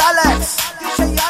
Alex. DJ Alex.